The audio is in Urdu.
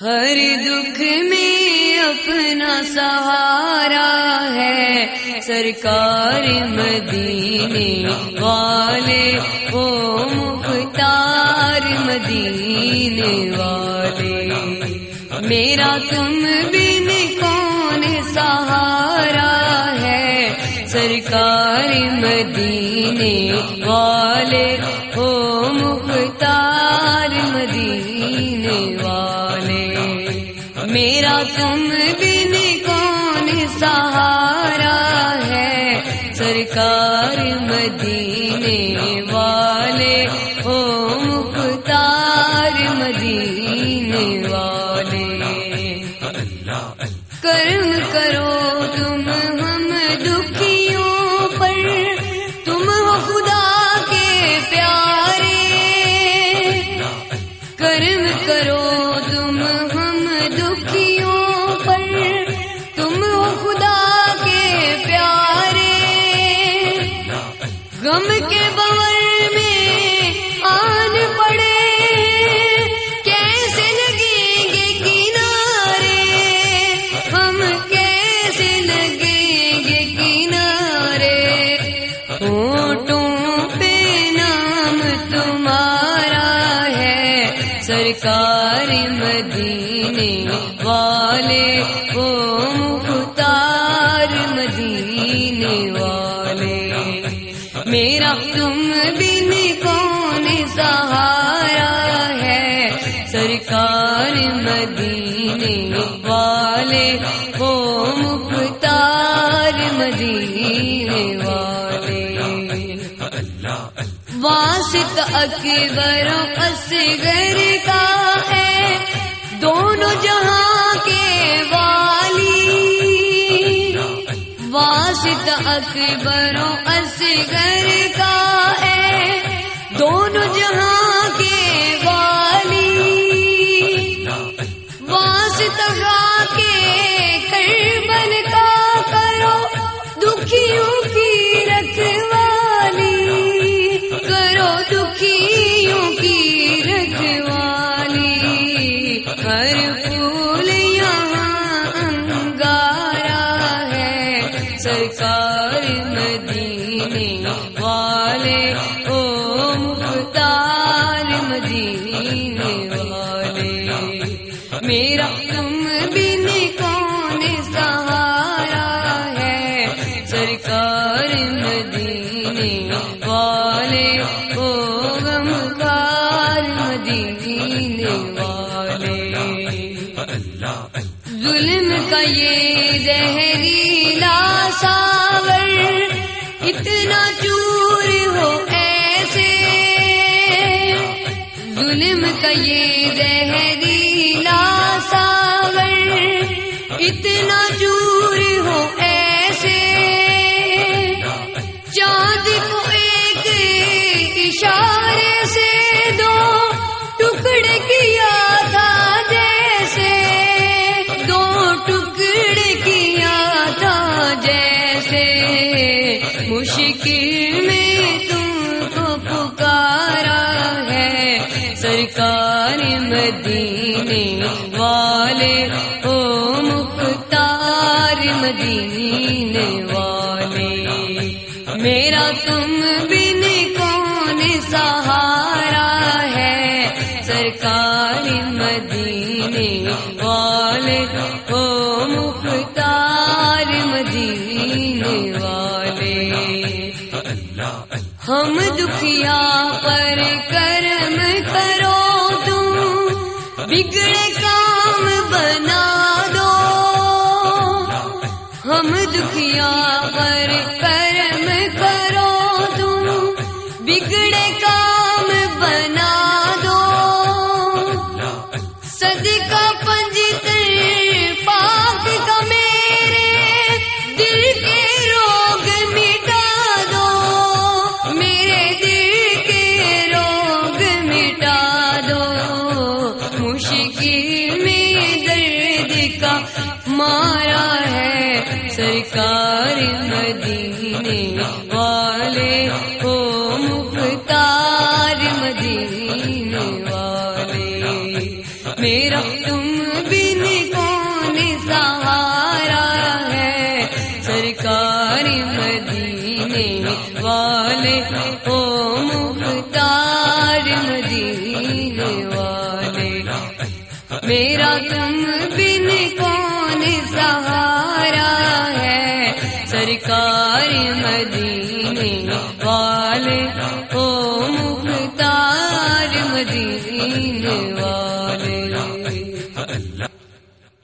ہر دکھ میں اپنا سہارا ہے۔ سرکار مدینے والے او مختار مدینے والے۔ میرا تم بن کون سہارا ہے؟ سرکار مدینے والے۔ میرا تم بن کون سہارا ہے سرکار مدینے والا سرکار مدینے والے او مختار مدینے والے۔ میرا تم بن کون سہارا ہے؟ سرکار مدینے والے او واسط اکبر اصغر کا ہے۔ دونوں جہاں کے والی۔ واسط اکبر اصغر کا ہے۔ دونوں جہاں کے سرکار مدینے والے، او مختار مدینے والے۔ میرا تم بن کون سہارا ہے؟ سرکار مدینے والے، او غمخار مدینے والے۔ ظلم کا یہ زہریلا ساور اتنا چور ہو ایسے۔ ظلم کا یہ زہریلا ساور اتنا چور مشکل میں تم کو پکارا ہے۔ سرکار مدینے والے او مختار مدینے والے۔ میرا تم بن کون سہارا ہے؟ سرکار مدینے والے او ہم دکھیا پر کرم کرو تم، بگڑے کام بنا دو۔ ہم دکھیا پر کرم کرو تم، بگڑے کام بنا دو۔ صدقہ پنجتر سرکار مدینے والے او مختار مدینے والے۔ میرا تم بن کون سہارا ہے؟ سرکار مدینے والے او مختار مدینے والے۔ میرا تم سرکار مدینے والے او مختار مدینے